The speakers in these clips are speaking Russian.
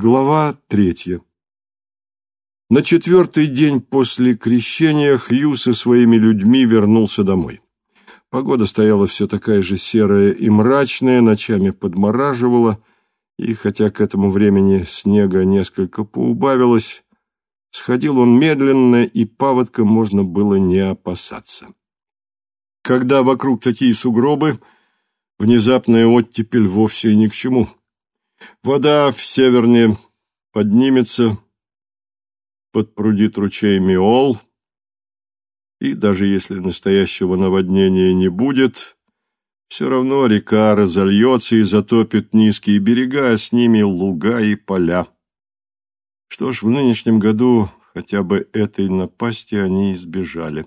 Глава третья. На четвертый день после крещения Хью со своими людьми вернулся домой. Погода стояла все такая же серая и мрачная, ночами подмораживала, и хотя к этому времени снега несколько поубавилось, сходил он медленно, и паводка можно было не опасаться. Когда вокруг такие сугробы, внезапная оттепель вовсе ни к чему – Вода в северне поднимется, подпрудит ручей Миол, и даже если настоящего наводнения не будет, все равно река разольется и затопит низкие берега, а с ними луга и поля. Что ж, в нынешнем году хотя бы этой напасти они избежали.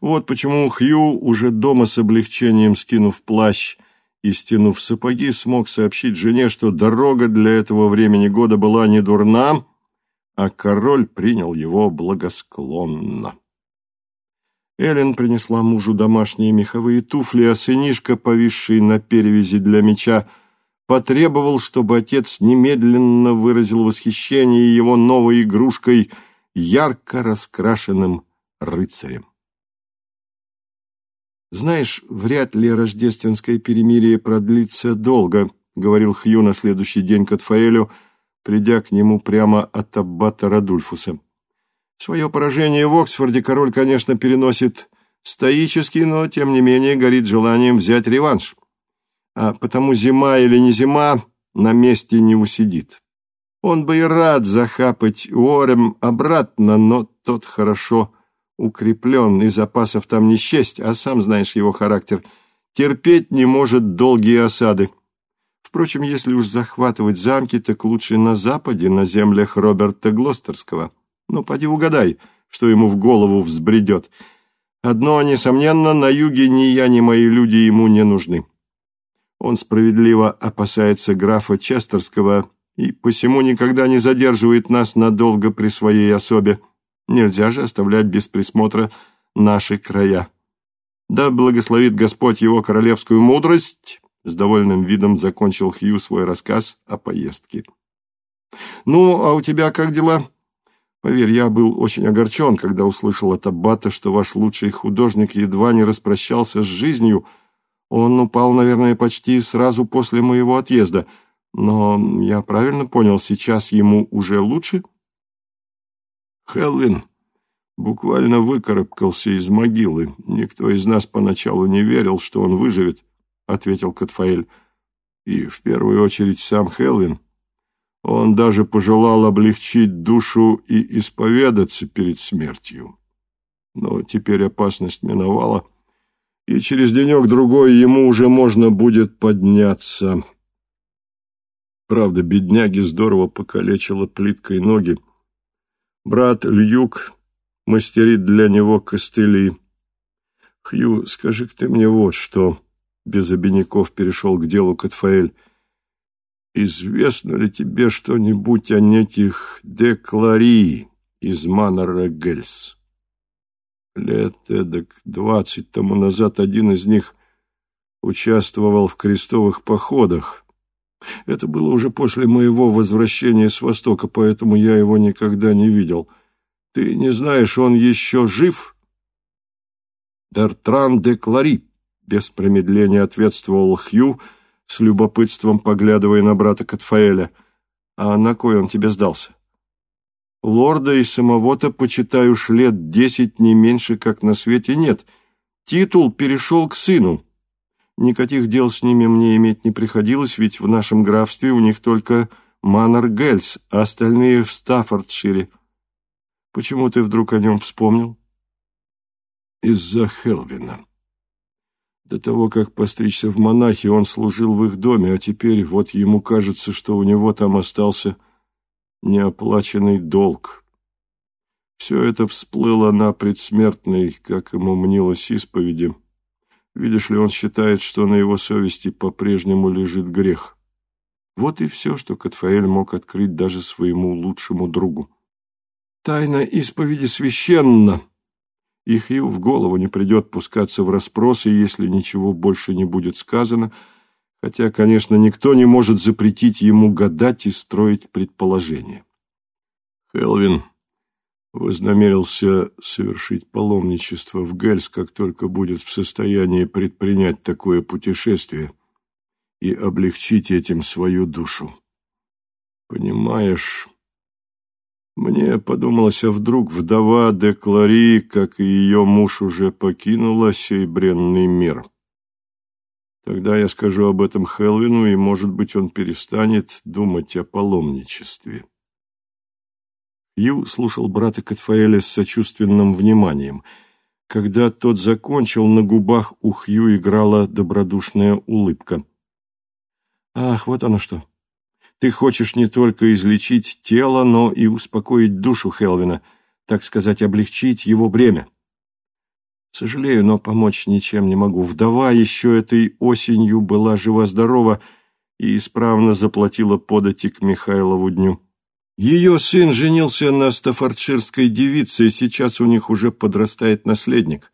Вот почему Хью, уже дома с облегчением скинув плащ, и, стянув сапоги, смог сообщить жене, что дорога для этого времени года была не дурна, а король принял его благосклонно. Эллен принесла мужу домашние меховые туфли, а сынишка, повисший на перевязи для меча, потребовал, чтобы отец немедленно выразил восхищение его новой игрушкой, ярко раскрашенным рыцарем. «Знаешь, вряд ли рождественское перемирие продлится долго», — говорил Хью на следующий день Катфаэлю, придя к нему прямо от аббата Радульфуса. Свое поражение в Оксфорде король, конечно, переносит стоически, но, тем не менее, горит желанием взять реванш. А потому зима или не зима на месте не усидит. Он бы и рад захапать Уорем обратно, но тот хорошо укреплен, и запасов там не счесть, а сам знаешь его характер. Терпеть не может долгие осады. Впрочем, если уж захватывать замки, так лучше на западе, на землях Роберта Глостерского. Ну, поди угадай, что ему в голову взбредет. Одно, несомненно, на юге ни я, ни мои люди ему не нужны. Он справедливо опасается графа Честерского и посему никогда не задерживает нас надолго при своей особе. Нельзя же оставлять без присмотра наши края. Да благословит Господь его королевскую мудрость, с довольным видом закончил Хью свой рассказ о поездке. Ну, а у тебя как дела? Поверь, я был очень огорчен, когда услышал от Аббата, что ваш лучший художник едва не распрощался с жизнью. Он упал, наверное, почти сразу после моего отъезда. Но я правильно понял, сейчас ему уже лучше?» Хелвин буквально выкарабкался из могилы. Никто из нас поначалу не верил, что он выживет, — ответил Катфаэль. И в первую очередь сам Хелвин. Он даже пожелал облегчить душу и исповедаться перед смертью. Но теперь опасность миновала, и через денек-другой ему уже можно будет подняться. Правда, бедняги здорово покалечила плиткой ноги, Брат Льюк мастерит для него костыли. Хью, скажи-ка ты мне вот что, без обиняков перешел к делу Катфаэль. Известно ли тебе что-нибудь о неких деклари из Манора Гельс? Лет эдак двадцать тому назад один из них участвовал в крестовых походах, это было уже после моего возвращения с Востока, поэтому я его никогда не видел. Ты не знаешь, он еще жив?» «Бертран де Клари», — без промедления ответствовал Хью, с любопытством поглядывая на брата Катфаэля. «А на кой он тебе сдался?» «Лорда и самого-то, почитаю, лет десять не меньше, как на свете нет. Титул перешел к сыну, Никаких дел с ними мне иметь не приходилось, ведь в нашем графстве у них только Маннер Гельс, а остальные в Стаффордшире. Почему ты вдруг о нем вспомнил? Из-за Хелвина. До того, как постричься в монахи, он служил в их доме, а теперь вот ему кажется, что у него там остался неоплаченный долг. Все это всплыло на предсмертной, как ему мнилось, исповеди. Видишь ли, он считает, что на его совести по-прежнему лежит грех. Вот и все, что Катфаэль мог открыть даже своему лучшему другу. Тайна исповеди священна. И в голову не придет пускаться в расспросы, если ничего больше не будет сказано, хотя, конечно, никто не может запретить ему гадать и строить предположения. Хелвин вознамерился совершить паломничество в Гельс, как только будет в состоянии предпринять такое путешествие и облегчить этим свою душу. Понимаешь, мне подумалось, а вдруг вдова де Клари, как и ее муж, уже покинула сей бренный мир. Тогда я скажу об этом Хелвину, и, может быть, он перестанет думать о паломничестве. Ю слушал брата Катфаэля с сочувственным вниманием. Когда тот закончил, на губах у Хью играла добродушная улыбка. «Ах, вот оно что! Ты хочешь не только излечить тело, но и успокоить душу Хелвина, так сказать, облегчить его бремя. Сожалею, но помочь ничем не могу. Вдова еще этой осенью была жива-здорова и исправно заплатила подати к Михайлову дню. Ее сын женился на стаффордширской девице, и сейчас у них уже подрастает наследник.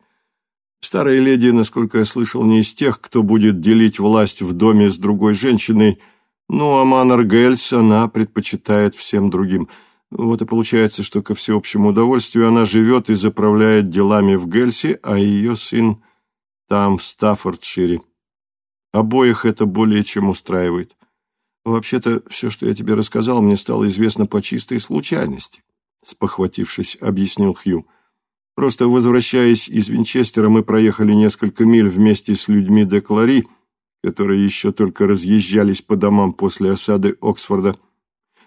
Старая леди, насколько я слышал, не из тех, кто будет делить власть в доме с другой женщиной, ну, а Маннер Гельс она предпочитает всем другим. Вот и получается, что ко всеобщему удовольствию она живет и заправляет делами в Гельсе, а ее сын там, в Стаффордшире. Обоих это более чем устраивает. Вообще-то, все, что я тебе рассказал, мне стало известно по чистой случайности, спохватившись, объяснил Хью. Просто возвращаясь из Винчестера, мы проехали несколько миль вместе с людьми де Клари, которые еще только разъезжались по домам после осады Оксфорда.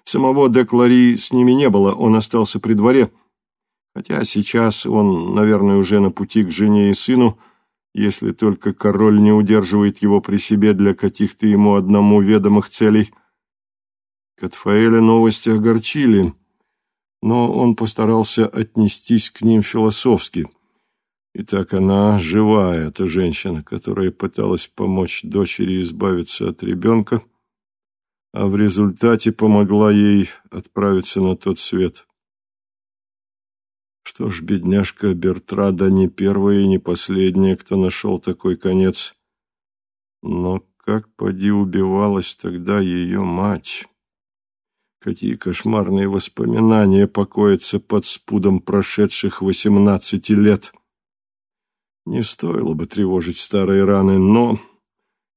Самого Деклари с ними не было, он остался при дворе, хотя сейчас он, наверное, уже на пути к жене и сыну, если только король не удерживает его при себе для каких-то ему одному ведомых целей. Катфаэля новости огорчили, но он постарался отнестись к ним философски – Итак, она живая, эта женщина, которая пыталась помочь дочери избавиться от ребенка, а в результате помогла ей отправиться на тот свет. Что ж, бедняжка Бертрада не первая и не последняя, кто нашел такой конец. Но как поди убивалась тогда ее мать? Какие кошмарные воспоминания покоятся под спудом прошедших восемнадцати лет! — не стоило бы тревожить старые раны, но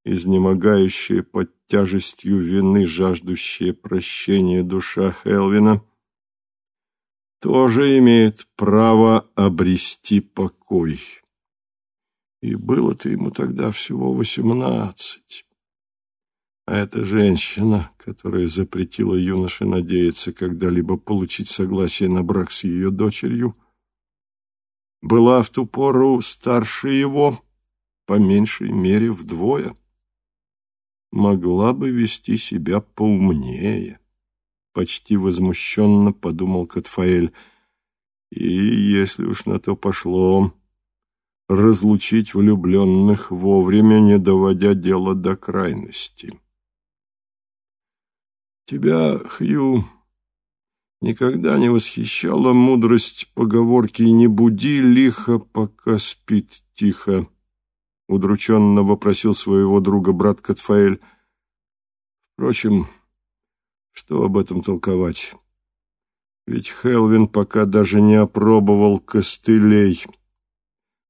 изнемогающая под тяжестью вины, жаждущая прощения душа Хелвина тоже имеет право обрести покой. И было-то ему тогда всего восемнадцать. А эта женщина, которая запретила юноше надеяться когда-либо получить согласие на брак с ее дочерью, — была в ту пору старше его, по меньшей мере, вдвое. Могла бы вести себя поумнее, почти возмущенно подумал Катфаэль. И, если уж на то пошло, разлучить влюбленных вовремя, не доводя дело до крайности. Тебя, Хью, Никогда не восхищала мудрость поговорки «Не буди лихо, пока спит тихо», — удрученно вопросил своего друга брат Катфаэль. Впрочем, что об этом толковать? Ведь Хелвин пока даже не опробовал костылей.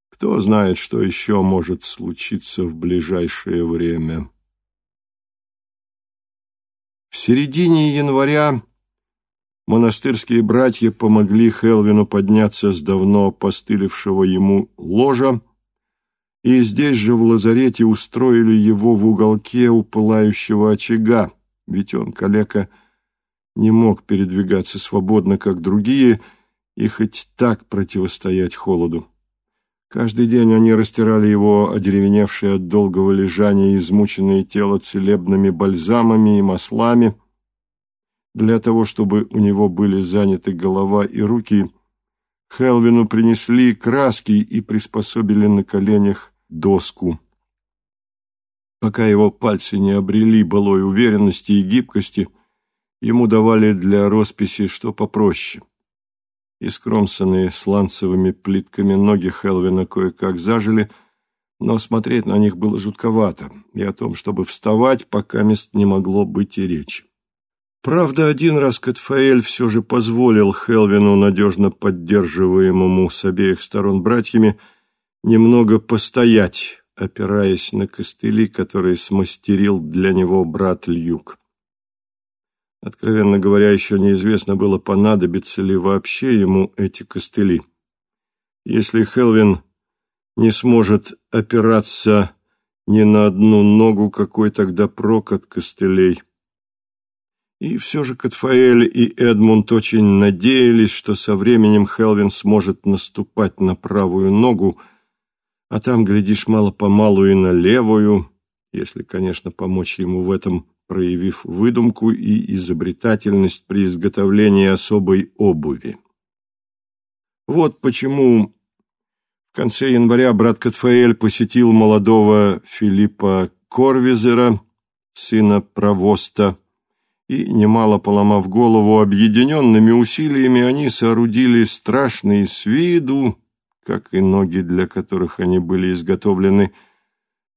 Кто знает, что еще может случиться в ближайшее время. В середине января монастырские братья помогли Хелвину подняться с давно постылившего ему ложа, и здесь же в лазарете устроили его в уголке у пылающего очага, ведь он, калека, не мог передвигаться свободно, как другие, и хоть так противостоять холоду. Каждый день они растирали его одеревеневшее от долгого лежания измученное тело целебными бальзамами и маслами – для того, чтобы у него были заняты голова и руки, Хелвину принесли краски и приспособили на коленях доску. Пока его пальцы не обрели былой уверенности и гибкости, ему давали для росписи что попроще. Искромсанные сланцевыми плитками ноги Хелвина кое-как зажили, но смотреть на них было жутковато, и о том, чтобы вставать, пока мест не могло быть и речи. Правда, один раз Катфаэль все же позволил Хелвину, надежно поддерживаемому с обеих сторон братьями, немного постоять, опираясь на костыли, которые смастерил для него брат Льюк. Откровенно говоря, еще неизвестно было, понадобятся ли вообще ему эти костыли. Если Хелвин не сможет опираться ни на одну ногу, какой тогда прок от костылей? И все же Катфаэль и Эдмунд очень надеялись, что со временем Хелвин сможет наступать на правую ногу, а там, глядишь, мало-помалу и на левую, если, конечно, помочь ему в этом, проявив выдумку и изобретательность при изготовлении особой обуви. Вот почему в конце января брат Катфаэль посетил молодого Филиппа Корвизера, сына Провоста, и, немало поломав голову, объединенными усилиями они соорудили страшные с виду, как и ноги, для которых они были изготовлены,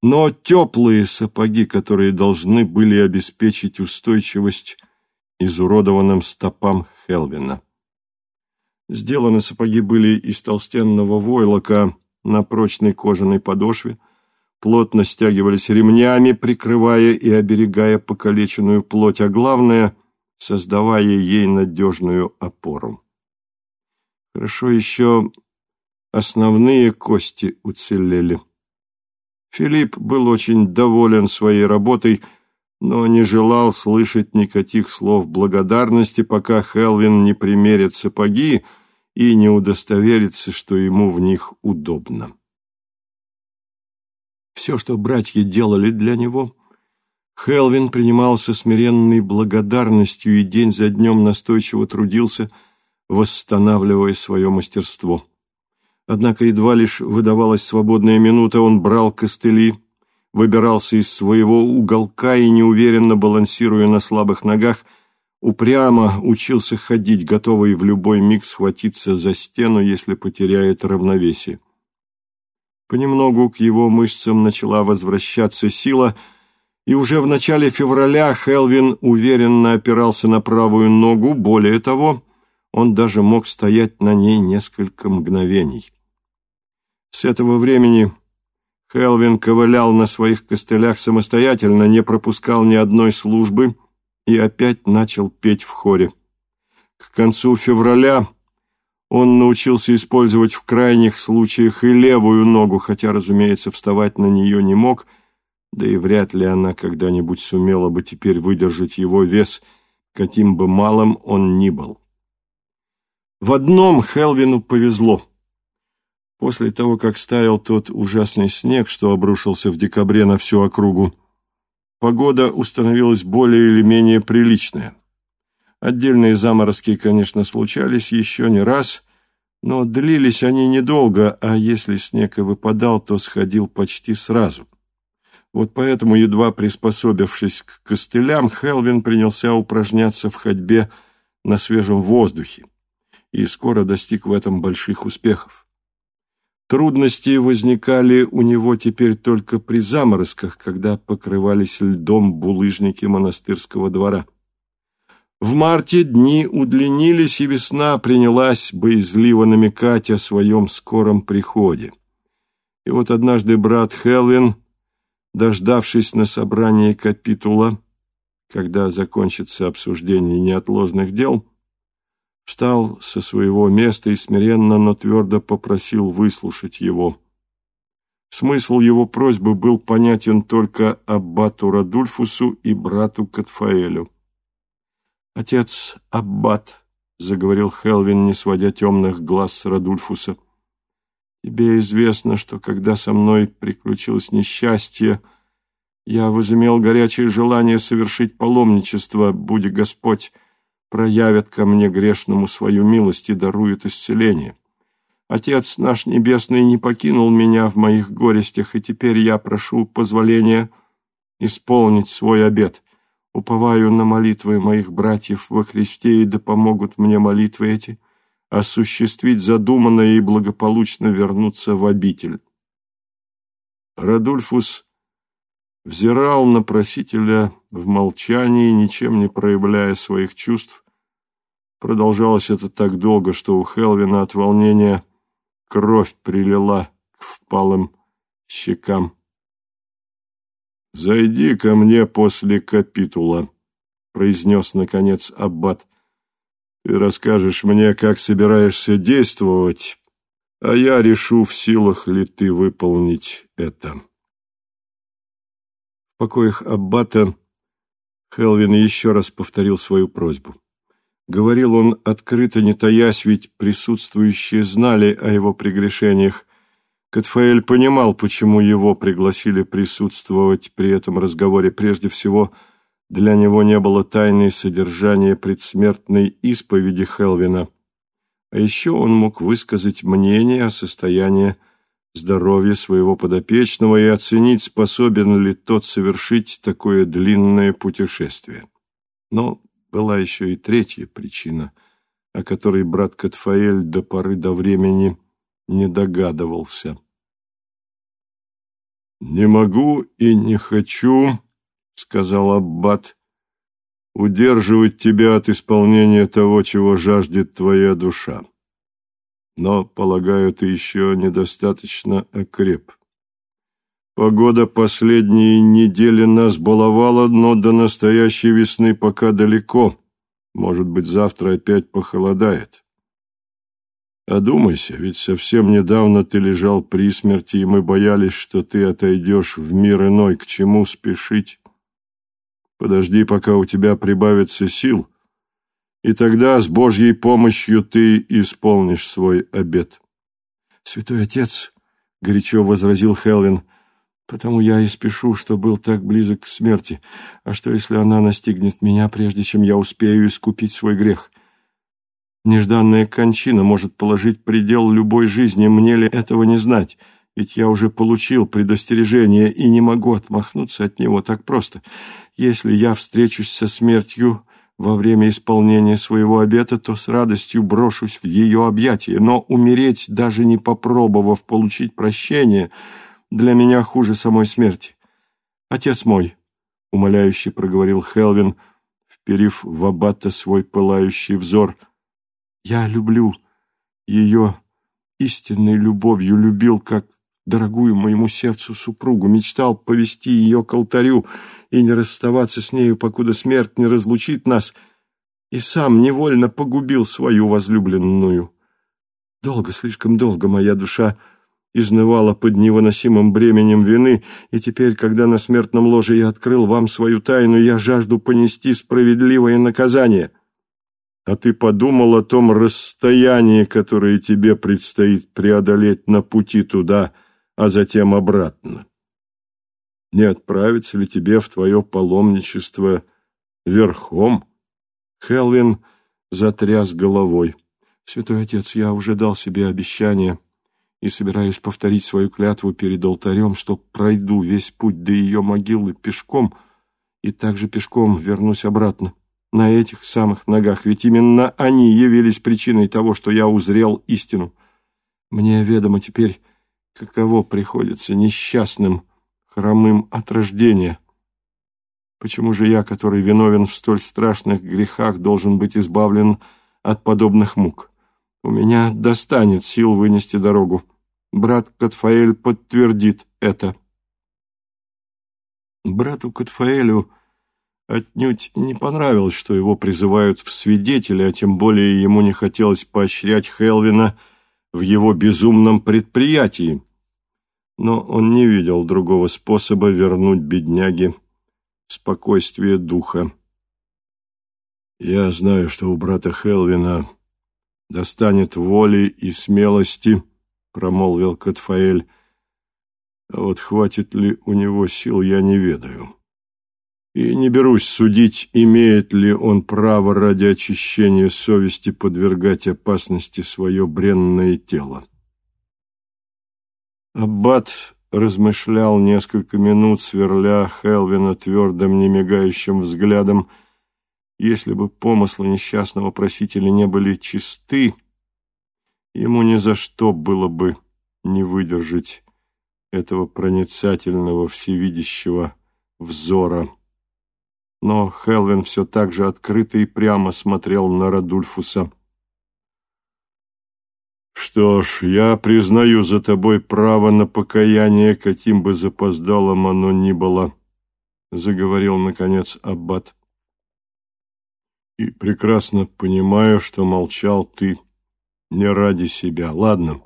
но теплые сапоги, которые должны были обеспечить устойчивость изуродованным стопам Хелвина. Сделаны сапоги были из толстенного войлока на прочной кожаной подошве, плотно стягивались ремнями, прикрывая и оберегая покалеченную плоть, а главное — создавая ей надежную опору. Хорошо еще основные кости уцелели. Филипп был очень доволен своей работой, но не желал слышать никаких слов благодарности, пока Хелвин не примерит сапоги и не удостоверится, что ему в них удобно. Все, что братья делали для него, Хелвин принимал со смиренной благодарностью и день за днем настойчиво трудился, восстанавливая свое мастерство. Однако едва лишь выдавалась свободная минута, он брал костыли, выбирался из своего уголка и, неуверенно балансируя на слабых ногах, упрямо учился ходить, готовый в любой миг схватиться за стену, если потеряет равновесие. Понемногу к его мышцам начала возвращаться сила, и уже в начале февраля Хелвин уверенно опирался на правую ногу, более того, он даже мог стоять на ней несколько мгновений. С этого времени Хелвин ковылял на своих костылях самостоятельно, не пропускал ни одной службы и опять начал петь в хоре. К концу февраля он научился использовать в крайних случаях и левую ногу, хотя, разумеется, вставать на нее не мог, да и вряд ли она когда-нибудь сумела бы теперь выдержать его вес, каким бы малым он ни был. В одном Хелвину повезло. После того, как стаял тот ужасный снег, что обрушился в декабре на всю округу, погода установилась более или менее приличная. Отдельные заморозки, конечно, случались еще не раз, но длились они недолго, а если снег и выпадал, то сходил почти сразу. Вот поэтому, едва приспособившись к костылям, Хелвин принялся упражняться в ходьбе на свежем воздухе и скоро достиг в этом больших успехов. Трудности возникали у него теперь только при заморозках, когда покрывались льдом булыжники монастырского двора. В марте дни удлинились, и весна принялась боязливо намекать о своем скором приходе. И вот однажды брат Хелвин, дождавшись на собрании капитула, когда закончится обсуждение неотложных дел, встал со своего места и смиренно, но твердо попросил выслушать его. Смысл его просьбы был понятен только аббату Радульфусу и брату Катфаэлю. «Отец Аббат», — заговорил Хелвин, не сводя темных глаз с Радульфуса, — «тебе известно, что когда со мной приключилось несчастье, я возымел горячее желание совершить паломничество, будь Господь, проявит ко мне грешному свою милость и дарует исцеление. Отец наш Небесный не покинул меня в моих горестях, и теперь я прошу позволения исполнить свой обет» Уповаю на молитвы моих братьев во Христе, и да помогут мне молитвы эти осуществить задуманное и благополучно вернуться в обитель. Радульфус взирал на просителя в молчании, ничем не проявляя своих чувств. Продолжалось это так долго, что у Хелвина от волнения кровь прилила к впалым щекам. «Зайди ко мне после капитула», — произнес, наконец, Аббат. «Ты расскажешь мне, как собираешься действовать, а я решу, в силах ли ты выполнить это». Покоях Аббата Хелвин еще раз повторил свою просьбу. Говорил он открыто, не таясь, ведь присутствующие знали о его прегрешениях. Катфаэль понимал, почему его пригласили присутствовать при этом разговоре. Прежде всего, для него не было тайны содержания предсмертной исповеди Хелвина. А еще он мог высказать мнение о состоянии здоровья своего подопечного и оценить, способен ли тот совершить такое длинное путешествие. Но была еще и третья причина, о которой брат Катфаэль до поры до времени не догадывался. «Не могу и не хочу», — сказал Аббат, — «удерживать тебя от исполнения того, чего жаждет твоя душа. Но, полагаю, ты еще недостаточно окреп». Погода последние недели нас баловала, но до настоящей весны пока далеко. Может быть, завтра опять похолодает. Одумайся, ведь совсем недавно ты лежал при смерти, и мы боялись, что ты отойдешь в мир иной. К чему спешить? Подожди, пока у тебя прибавится сил, и тогда с Божьей помощью ты исполнишь свой обет. — Святой Отец, — горячо возразил Хелвин, — Потому я и спешу, что был так близок к смерти. А что, если она настигнет меня, прежде чем я успею искупить свой грех? Нежданная кончина может положить предел любой жизни, мне ли этого не знать? Ведь я уже получил предостережение и не могу отмахнуться от него так просто. Если я встречусь со смертью во время исполнения своего обета, то с радостью брошусь в ее объятия, но умереть, даже не попробовав получить прощение — для меня хуже самой смерти. Отец мой, — умоляюще проговорил Хелвин, вперив в аббата свой пылающий взор, — я люблю ее истинной любовью, любил как дорогую моему сердцу супругу, мечтал повести ее к алтарю и не расставаться с нею, покуда смерть не разлучит нас, и сам невольно погубил свою возлюбленную. Долго, слишком долго моя душа изнывала под невыносимым бременем вины, и теперь, когда на смертном ложе я открыл вам свою тайну, я жажду понести справедливое наказание. А ты подумал о том расстоянии, которое тебе предстоит преодолеть на пути туда, а затем обратно? Не отправится ли тебе в твое паломничество верхом? Хелвин затряс головой. Святой отец, я уже дал себе обещание — и собираюсь повторить свою клятву перед алтарем, что пройду весь путь до ее могилы пешком и также пешком вернусь обратно на этих самых ногах, ведь именно они явились причиной того, что я узрел истину. Мне ведомо теперь, каково приходится несчастным, хромым от рождения. Почему же я, который виновен в столь страшных грехах, должен быть избавлен от подобных мук? У меня достанет сил вынести дорогу. Брат Катфаэль подтвердит это. Брату Катфаэлю отнюдь не понравилось, что его призывают в свидетели, а тем более ему не хотелось поощрять Хелвина в его безумном предприятии. Но он не видел другого способа вернуть бедняге спокойствие духа. Я знаю, что у брата Хелвина достанет воли и смелости — промолвил Катфаэль. «А вот хватит ли у него сил, я не ведаю. И не берусь судить, имеет ли он право ради очищения совести подвергать опасности свое бренное тело». Аббат размышлял несколько минут, сверля Хелвина твердым, немигающим взглядом. Если бы помыслы несчастного просителя не были чисты, Ему ни за что было бы не выдержать этого проницательного всевидящего взора. Но Хелвин все так же открыто и прямо смотрел на Радульфуса. «Что ж, я признаю за тобой право на покаяние, каким бы запоздалым оно ни было», — заговорил, наконец, Аббат. «И прекрасно понимаю, что молчал ты не ради себя. Ладно,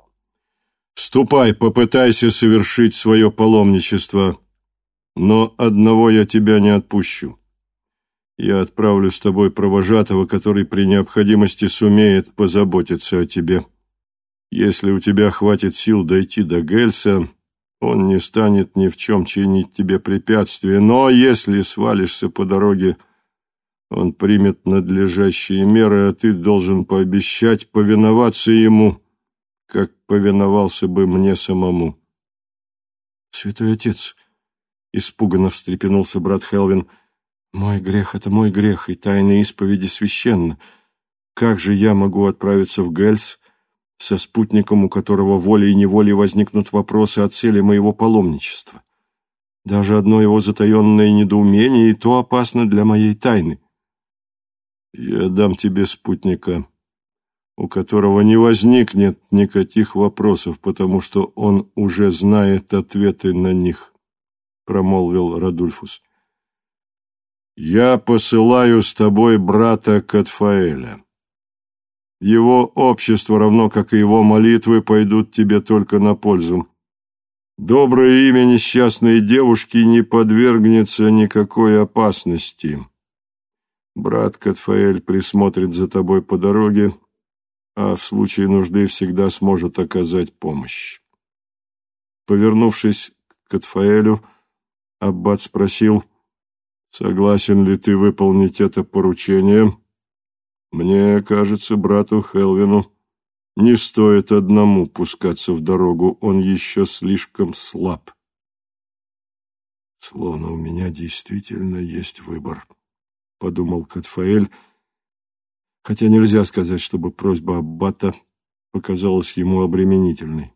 ступай, попытайся совершить свое паломничество, но одного я тебя не отпущу». Я отправлю с тобой провожатого, который при необходимости сумеет позаботиться о тебе. Если у тебя хватит сил дойти до Гельса, он не станет ни в чем чинить тебе препятствия, но если свалишься по дороге, он примет надлежащие меры, а ты должен пообещать повиноваться ему, как повиновался бы мне самому. Святой отец, испуганно встрепенулся брат Хелвин, — мой грех — это мой грех, и тайна исповеди священна. Как же я могу отправиться в Гельс со спутником, у которого волей и неволей возникнут вопросы о цели моего паломничества? Даже одно его затаенное недоумение и то опасно для моей тайны. Я дам тебе спутника, у которого не возникнет никаких вопросов, потому что он уже знает ответы на них, — промолвил Радульфус. «Я посылаю с тобой брата Катфаэля. Его общество, равно как и его молитвы, пойдут тебе только на пользу. Доброе имя несчастной девушки не подвергнется никакой опасности. Брат Катфаэль присмотрит за тобой по дороге, а в случае нужды всегда сможет оказать помощь». Повернувшись к Катфаэлю, Аббат спросил — Согласен ли ты выполнить это поручение? Мне кажется, брату Хелвину не стоит одному пускаться в дорогу, он еще слишком слаб. Словно у меня действительно есть выбор, подумал Катфаэль, хотя нельзя сказать, чтобы просьба Аббата показалась ему обременительной.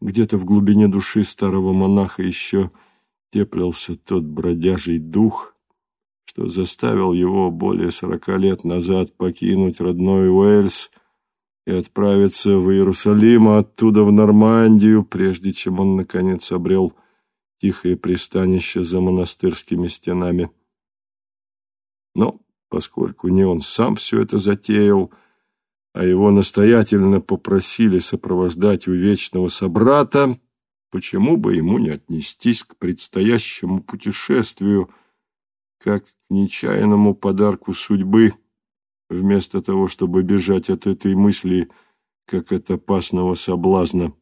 Где-то в глубине души старого монаха еще теплился тот бродяжий дух, что заставил его более сорока лет назад покинуть родной Уэльс и отправиться в Иерусалим, а оттуда в Нормандию, прежде чем он, наконец, обрел тихое пристанище за монастырскими стенами. Но поскольку не он сам все это затеял, а его настоятельно попросили сопровождать у вечного собрата, почему бы ему не отнестись к предстоящему путешествию – как к нечаянному подарку судьбы, вместо того, чтобы бежать от этой мысли, как от опасного соблазна.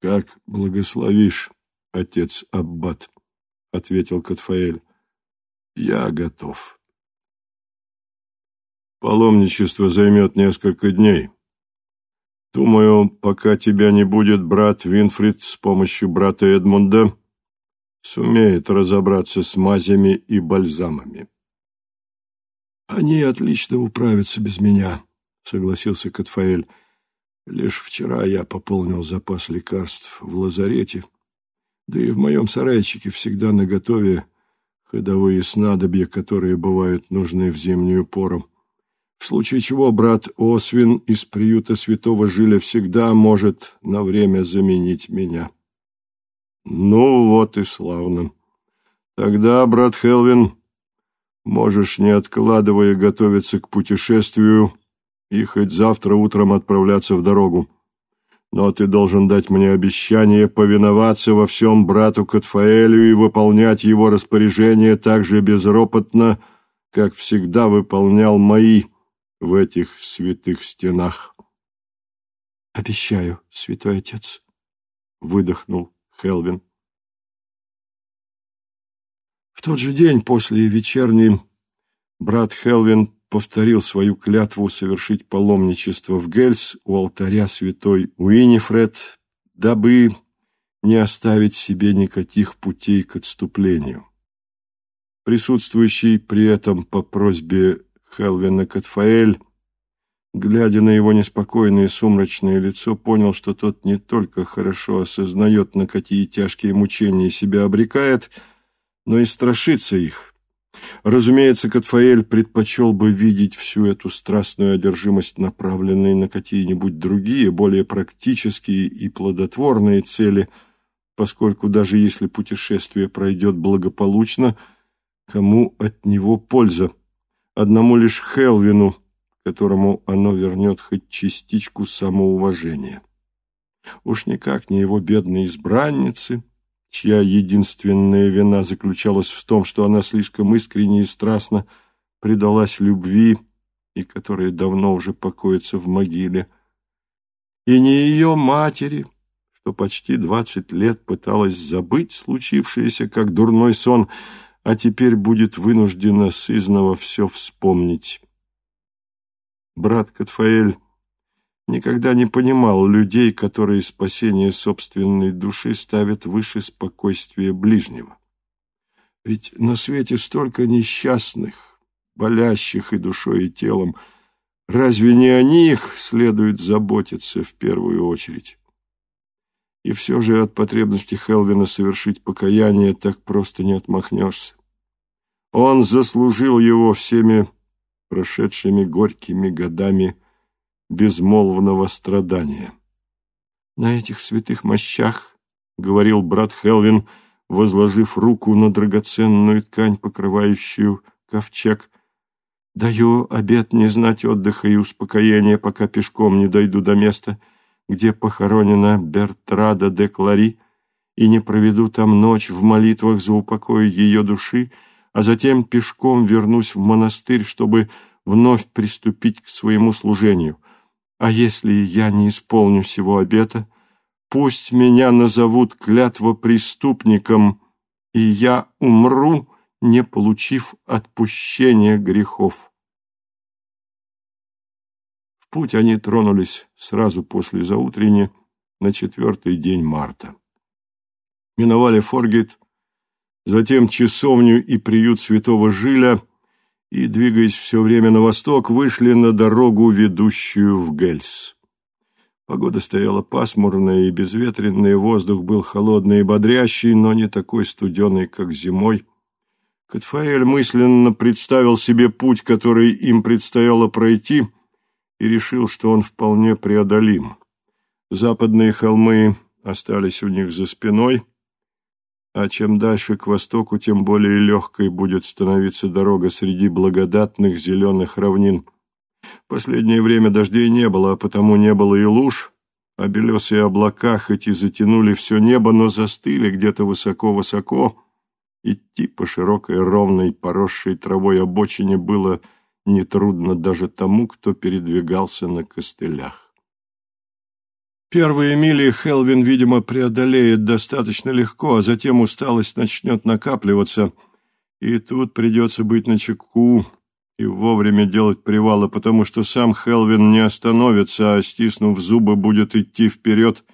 «Как благословишь, отец Аббат», — ответил Катфаэль. «Я готов». Паломничество займет несколько дней. Думаю, пока тебя не будет брат Винфрид с помощью брата Эдмунда, сумеет разобраться с мазями и бальзамами. «Они отлично управятся без меня», — согласился Катфаэль. «Лишь вчера я пополнил запас лекарств в лазарете, да и в моем сарайчике всегда наготове ходовые снадобья, которые бывают нужны в зимнюю пору. В случае чего брат Освин из приюта святого Жиля всегда может на время заменить меня». Ну вот и славно. Тогда, брат Хелвин, можешь, не откладывая, готовиться к путешествию и хоть завтра утром отправляться в дорогу. Но ты должен дать мне обещание повиноваться во всем брату Катфаэлю и выполнять его распоряжения так же безропотно, как всегда выполнял мои в этих святых стенах. — Обещаю, святой отец, — выдохнул Хелвин. В тот же день после вечерней брат Хелвин повторил свою клятву совершить паломничество в Гельс у алтаря святой Уинифред, дабы не оставить себе никаких путей к отступлению. Присутствующий при этом по просьбе Хелвина Катфаэль Глядя на его неспокойное сумрачное лицо, понял, что тот не только хорошо осознает, на какие тяжкие мучения себя обрекает, но и страшится их. Разумеется, Катфаэль предпочел бы видеть всю эту страстную одержимость, направленной на какие-нибудь другие, более практические и плодотворные цели, поскольку даже если путешествие пройдет благополучно, кому от него польза? Одному лишь Хелвину – которому оно вернет хоть частичку самоуважения. Уж никак не его бедной избранницы, чья единственная вина заключалась в том, что она слишком искренне и страстно предалась любви и которая давно уже покоится в могиле, и не ее матери, что почти двадцать лет пыталась забыть случившееся как дурной сон, а теперь будет вынуждена сызново все вспомнить. Брат Катфаэль никогда не понимал людей, которые спасение собственной души ставят выше спокойствия ближнего. Ведь на свете столько несчастных, болящих и душой, и телом. Разве не о них следует заботиться в первую очередь? И все же от потребности Хелвина совершить покаяние так просто не отмахнешься. Он заслужил его всеми прошедшими горькими годами безмолвного страдания. «На этих святых мощах, — говорил брат Хелвин, возложив руку на драгоценную ткань, покрывающую ковчег, — даю обет не знать отдыха и успокоения, пока пешком не дойду до места, где похоронена Бертрада де Клари, и не проведу там ночь в молитвах за упокой ее души, — а затем пешком вернусь в монастырь, чтобы вновь приступить к своему служению. А если я не исполню всего обета, пусть меня назовут клятвопреступником, и я умру, не получив отпущения грехов. В путь они тронулись сразу после заутренни на четвертый день марта. Миновали Форгейт, затем часовню и приют святого Жиля и, двигаясь все время на восток, вышли на дорогу, ведущую в Гельс. Погода стояла пасмурная и безветренная, воздух был холодный и бодрящий, но не такой студеный, как зимой. Катфаэль мысленно представил себе путь, который им предстояло пройти, и решил, что он вполне преодолим. Западные холмы остались у них за спиной — а чем дальше к востоку, тем более легкой будет становиться дорога среди благодатных зеленых равнин. Последнее время дождей не было, а потому не было и луж, а белесые облака хоть и затянули все небо, но застыли где-то высоко-высоко. Идти по широкой, ровной, поросшей травой обочине было нетрудно даже тому, кто передвигался на костылях. Первые мили Хелвин, видимо, преодолеет достаточно легко, а затем усталость начнет накапливаться, и тут придется быть начеку и вовремя делать привалы, потому что сам Хелвин не остановится, а, стиснув зубы, будет идти вперед,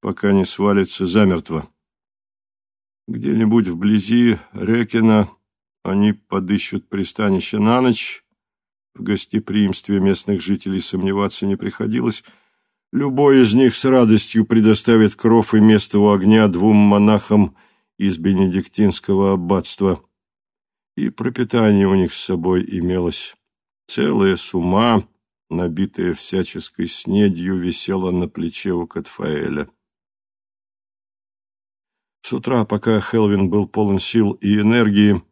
пока не свалится замертво. Где-нибудь вблизи Рекина они подыщут пристанище на ночь. В гостеприимстве местных жителей сомневаться не приходилось — Любой из них с радостью предоставит кров и место у огня двум монахам из бенедиктинского аббатства. И пропитание у них с собой имелось. Целая сума, набитая всяческой снедью, висела на плече у Катфаэля. С утра, пока Хелвин был полон сил и энергии,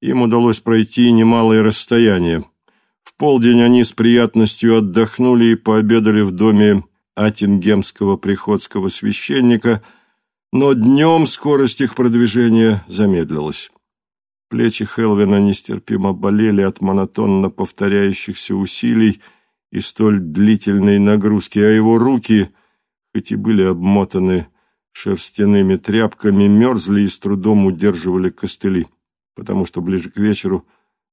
им удалось пройти немалое расстояние. В полдень они с приятностью отдохнули и пообедали в доме Атингемского приходского священника, но днем скорость их продвижения замедлилась. Плечи Хелвина нестерпимо болели от монотонно повторяющихся усилий и столь длительной нагрузки, а его руки, хоть и были обмотаны шерстяными тряпками, мерзли и с трудом удерживали костыли, потому что ближе к вечеру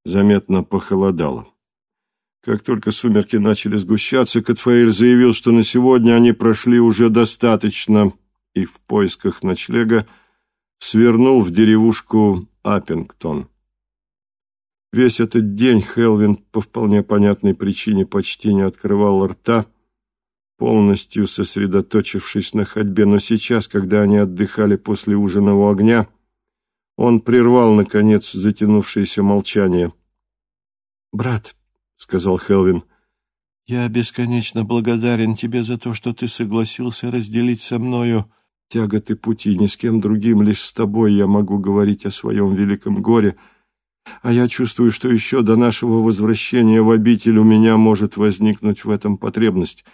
заметно похолодало. Как только сумерки начали сгущаться, Катфаэль заявил, что на сегодня они прошли уже достаточно, и в поисках ночлега свернул в деревушку Аппингтон. Весь этот день Хелвин по вполне понятной причине почти не открывал рта, полностью сосредоточившись на ходьбе, но сейчас, когда они отдыхали после ужина у огня, он прервал, наконец, затянувшееся молчание. «Брат», — сказал Хелвин, — «я бесконечно благодарен тебе за то, что ты согласился разделить со мною тяготы пути. Ни с кем другим, лишь с тобой я могу говорить о своем великом горе» а я чувствую, что еще до нашего возвращения в обитель у меня может возникнуть в этом потребность.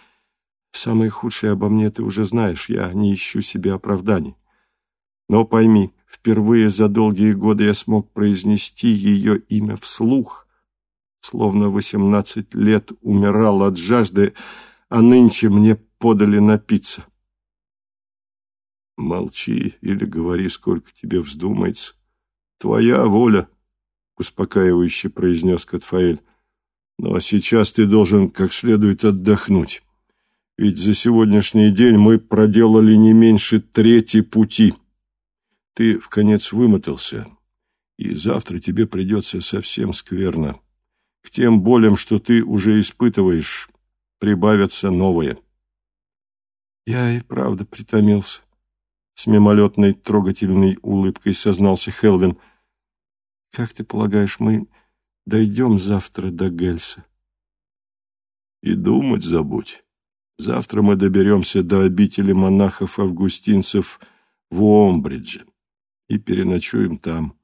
Самое худшее обо мне ты уже знаешь, я не ищу себе оправданий. Но пойми, впервые за долгие годы я смог произнести ее имя вслух, словно восемнадцать лет умирал от жажды, а нынче мне подали напиться. Молчи или говори, сколько тебе вздумается. Твоя воля — успокаивающе произнес Катфаэль. «Ну, а сейчас ты должен как следует отдохнуть. Ведь за сегодняшний день мы проделали не меньше трети пути. Ты в конец вымотался, и завтра тебе придется совсем скверно. К тем болям, что ты уже испытываешь, прибавятся новые». «Я и правда притомился», — с мимолетной трогательной улыбкой сознался Хелвин — как ты полагаешь, мы дойдем завтра до Гельса? И думать забудь. Завтра мы доберемся до обители монахов-августинцев в Уомбридже и переночуем там.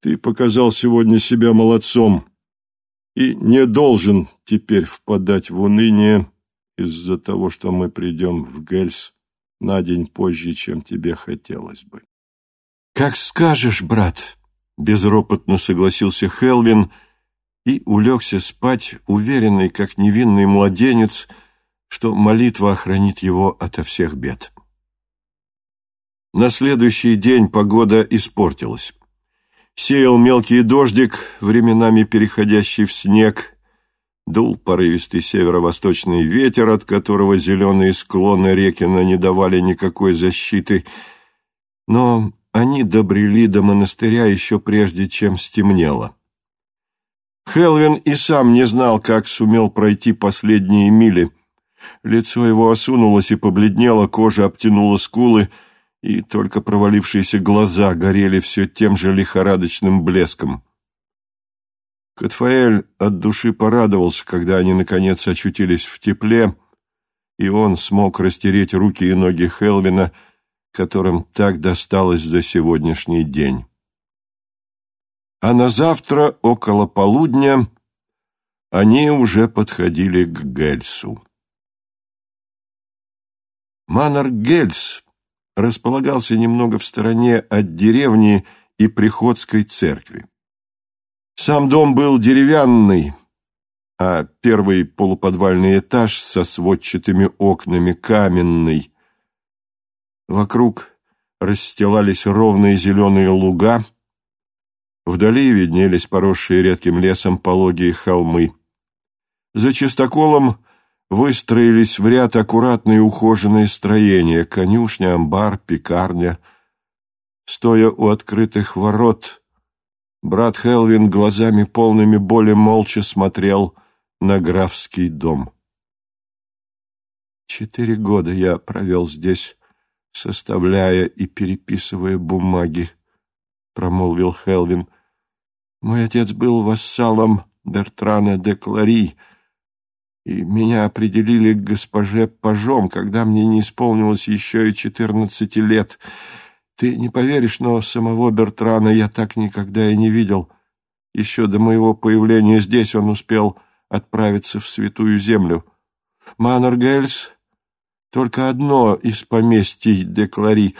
Ты показал сегодня себя молодцом и не должен теперь впадать в уныние из-за того, что мы придем в Гельс на день позже, чем тебе хотелось бы. — Как скажешь, брат, безропотно согласился Хелвин и улегся спать, уверенный, как невинный младенец, что молитва охранит его ото всех бед. На следующий день погода испортилась. Сеял мелкий дождик, временами переходящий в снег, дул порывистый северо-восточный ветер, от которого зеленые склоны Рекина не давали никакой защиты, но они добрели до монастыря еще прежде, чем стемнело. Хелвин и сам не знал, как сумел пройти последние мили. Лицо его осунулось и побледнело, кожа обтянула скулы, и только провалившиеся глаза горели все тем же лихорадочным блеском. Катфаэль от души порадовался, когда они, наконец, очутились в тепле, и он смог растереть руки и ноги Хелвина, которым так досталось за сегодняшний день. А на завтра, около полудня, они уже подходили к Гельсу. Манор Гельс располагался немного в стороне от деревни и приходской церкви. Сам дом был деревянный, а первый полуподвальный этаж со сводчатыми окнами каменный, Вокруг расстилались ровные зеленые луга, вдали виднелись поросшие редким лесом пологие холмы. За чистоколом выстроились в ряд аккуратные ухоженные строения — конюшня, амбар, пекарня. Стоя у открытых ворот, брат Хелвин глазами полными боли молча смотрел на графский дом. Четыре года я провел здесь, составляя и переписывая бумаги, — промолвил Хелвин. Мой отец был вассалом Бертрана де Клари, и меня определили к госпоже Пажом, когда мне не исполнилось еще и четырнадцати лет. Ты не поверишь, но самого Бертрана я так никогда и не видел. Еще до моего появления здесь он успел отправиться в Святую Землю. Маннер Гельс только одно из поместий Деклари,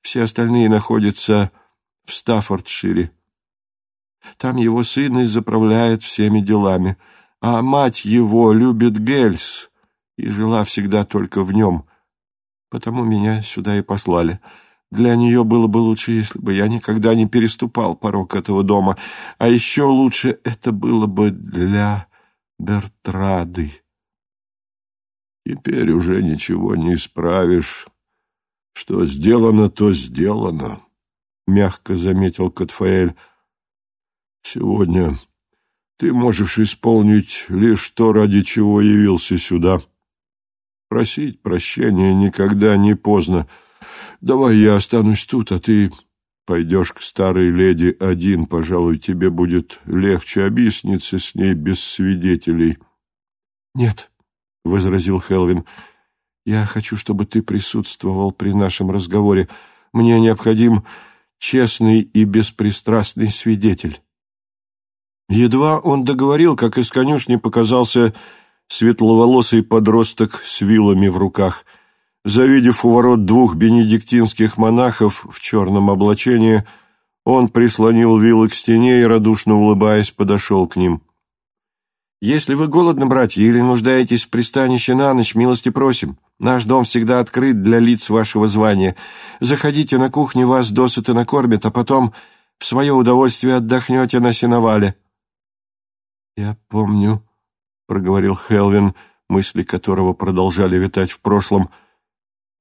все остальные находятся в Стаффордшире. Там его сын и заправляет всеми делами, а мать его любит Гельс и жила всегда только в нем. Потому меня сюда и послали. Для нее было бы лучше, если бы я никогда не переступал порог этого дома, а еще лучше это было бы для Бертрады. Теперь уже ничего не исправишь. Что сделано, то сделано, — мягко заметил Катфаэль. Сегодня Ты можешь исполнить лишь то, ради чего явился сюда. Просить прощения никогда не поздно. Давай я останусь тут, а ты пойдешь к старой леди один. Пожалуй, тебе будет легче объясниться с ней без свидетелей. — Нет, — возразил Хелвин, — я хочу, чтобы ты присутствовал при нашем разговоре. Мне необходим честный и беспристрастный свидетель. Едва он договорил, как из конюшни показался светловолосый подросток с вилами в руках. Завидев у ворот двух бенедиктинских монахов в черном облачении, он прислонил вилы к стене и, радушно улыбаясь, подошел к ним. «Если вы голодны, братья, или нуждаетесь в пристанище на ночь, милости просим. Наш дом всегда открыт для лиц вашего звания. Заходите на кухню, вас досыта накормят, а потом в свое удовольствие отдохнете на сеновале». «Я помню», — проговорил Хелвин, мысли которого продолжали витать в прошлом.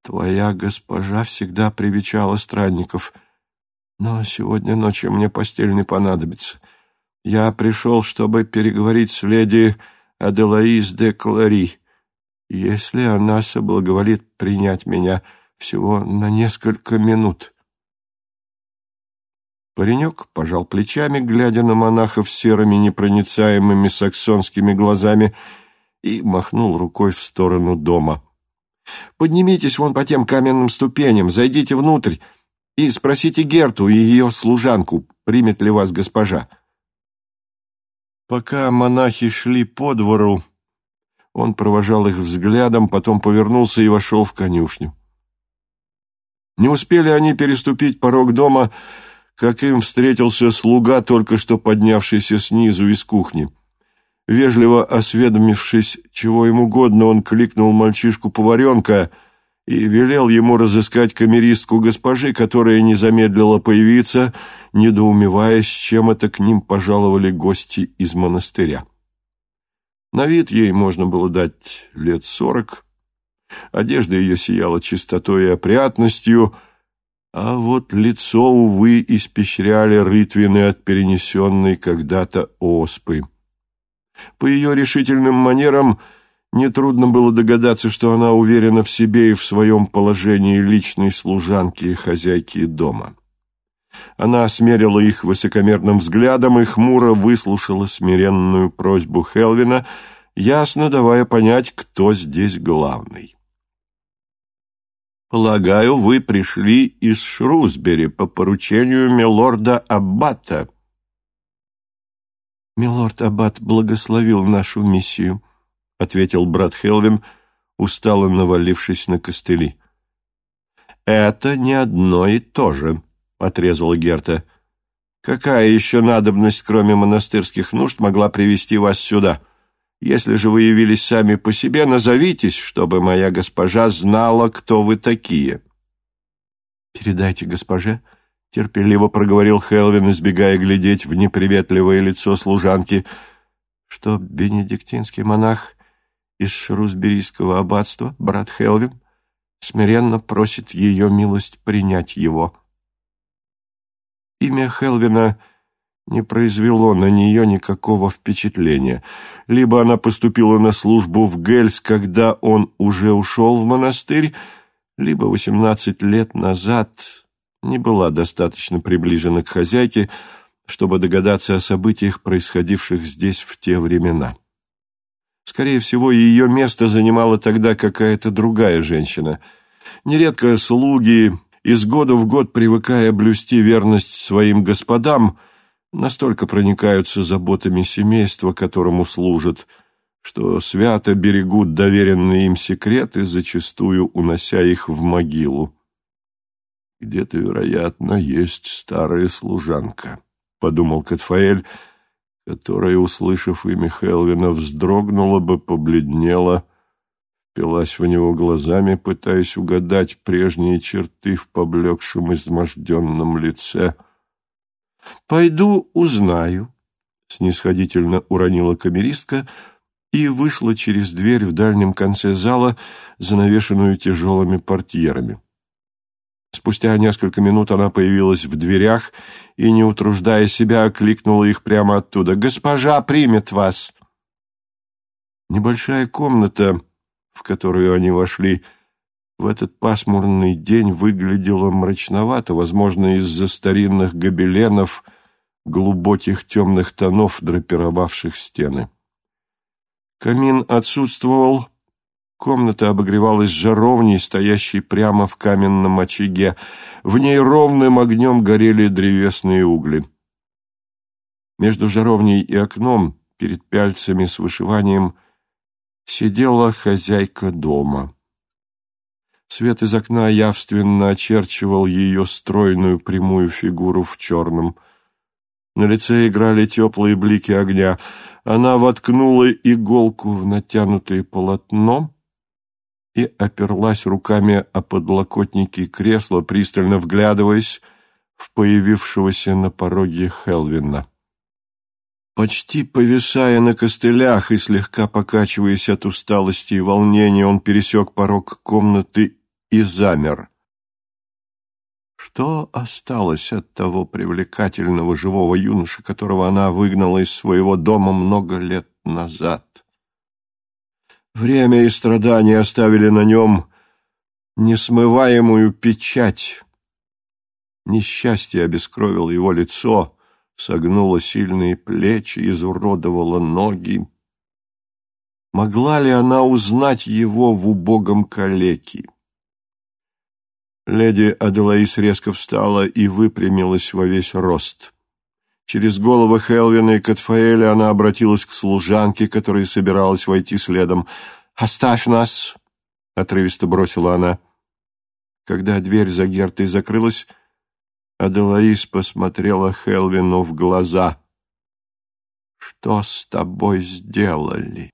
«Твоя госпожа всегда привечала странников, но сегодня ночью мне постель не понадобится. Я пришел, чтобы переговорить с леди Аделаис де Клари, если она соблаговолит принять меня всего на несколько минут». Паренек пожал плечами, глядя на монахов серыми непроницаемыми саксонскими глазами, и махнул рукой в сторону дома. «Поднимитесь вон по тем каменным ступеням, зайдите внутрь и спросите Герту и ее служанку, примет ли вас госпожа». Пока монахи шли по двору, он провожал их взглядом, потом повернулся и вошел в конюшню. Не успели они переступить порог дома, как им встретился слуга, только что поднявшийся снизу из кухни. Вежливо осведомившись, чего ему угодно, он кликнул мальчишку-поваренка и велел ему разыскать камеристку госпожи, которая не замедлила появиться, недоумевая, с чем это к ним пожаловали гости из монастыря. На вид ей можно было дать лет сорок. Одежда ее сияла чистотой и опрятностью — а вот лицо, увы, испещряли рытвины от перенесенной когда-то оспы. По ее решительным манерам нетрудно было догадаться, что она уверена в себе и в своем положении личной служанки и хозяйки дома. Она осмерила их высокомерным взглядом и хмуро выслушала смиренную просьбу Хелвина, ясно давая понять, кто здесь главный. Полагаю, вы пришли из Шрусбери по поручению милорда Аббата. Милорд Аббат благословил нашу миссию, ответил брат Хелвин, устало навалившись на костыли. Это не одно и то же, отрезала Герта. Какая еще надобность, кроме монастырских нужд, могла привести вас сюда? — если же вы явились сами по себе, назовитесь, чтобы моя госпожа знала, кто вы такие». «Передайте госпоже», — терпеливо проговорил Хелвин, избегая глядеть в неприветливое лицо служанки, что бенедиктинский монах из Шрусберийского аббатства, брат Хелвин, смиренно просит ее милость принять его. Имя Хелвина — не произвело на нее никакого впечатления. Либо она поступила на службу в Гельс, когда он уже ушел в монастырь, либо восемнадцать лет назад не была достаточно приближена к хозяйке, чтобы догадаться о событиях, происходивших здесь в те времена. Скорее всего, ее место занимала тогда какая-то другая женщина. Нередко слуги, из года в год привыкая блюсти верность своим господам, — настолько проникаются заботами семейства, которому служат, что свято берегут доверенные им секреты, зачастую унося их в могилу. «Где-то, вероятно, есть старая служанка», — подумал Катфаэль, которая, услышав имя Хелвина, вздрогнула бы, побледнела, пилась в него глазами, пытаясь угадать прежние черты в поблекшем изможденном лице — «Пойду узнаю», — снисходительно уронила камеристка и вышла через дверь в дальнем конце зала, занавешенную тяжелыми портьерами. Спустя несколько минут она появилась в дверях и, не утруждая себя, окликнула их прямо оттуда. «Госпожа примет вас!» Небольшая комната, в которую они вошли, в этот пасмурный день выглядела мрачновато, возможно, из-за старинных гобеленов, глубоких темных тонов, драпировавших стены. Камин отсутствовал, Комната обогревалась жаровней, стоящей прямо в каменном очаге. В ней ровным огнем горели древесные угли. Между жаровней и окном, перед пяльцами с вышиванием, сидела хозяйка дома. Свет из окна явственно очерчивал ее стройную прямую фигуру в черном. На лице играли теплые блики огня. Она воткнула иголку в натянутое полотно и оперлась руками о подлокотники кресла, пристально вглядываясь в появившегося на пороге Хелвина. Почти повисая на костылях и слегка покачиваясь от усталости и волнения, он пересек порог комнаты и замер. Что осталось от того привлекательного живого юноши, которого она выгнала из своего дома много лет назад? Время и страдания оставили на нем несмываемую печать. Несчастье обескровило его лицо, согнуло сильные плечи, изуродовало ноги. Могла ли она узнать его в убогом калеке? Леди Аделаис резко встала и выпрямилась во весь рост. Через головы Хелвина и Катфаэля она обратилась к служанке, которая собиралась войти следом. «Оставь нас!» — отрывисто бросила она. Когда дверь за Гертой закрылась, Аделаис посмотрела Хелвину в глаза. «Что с тобой сделали?»